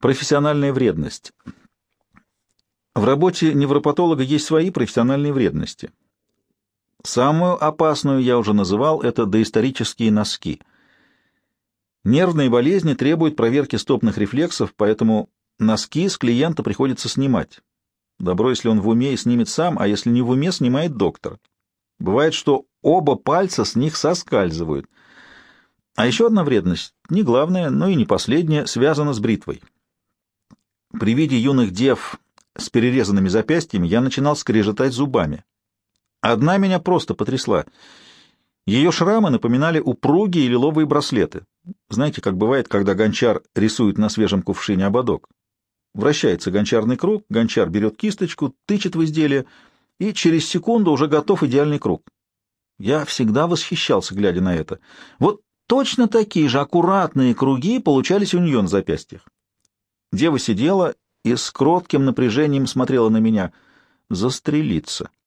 Профессиональная вредность. В работе невропатолога есть свои профессиональные вредности. Самую опасную я уже называл — это доисторические носки. Нервные болезни требуют проверки стопных рефлексов, поэтому носки с клиента приходится снимать. Добро, если он в уме и снимет сам, а если не в уме, снимает доктор. Бывает, что оба пальца с них соскальзывают. А еще одна вредность, не главная, но и не последняя, связана с бритвой. При виде юных дев с перерезанными запястьями я начинал скрежетать зубами. Одна меня просто потрясла. Ее шрамы напоминали упругие лиловые браслеты. Знаете, как бывает, когда гончар рисует на свежем кувшине ободок? Вращается гончарный круг, гончар берет кисточку, тычет в изделие, и через секунду уже готов идеальный круг. Я всегда восхищался, глядя на это. Вот точно такие же аккуратные круги получались у нее на запястьях. Дева сидела и с кротким напряжением смотрела на меня. Застрелиться.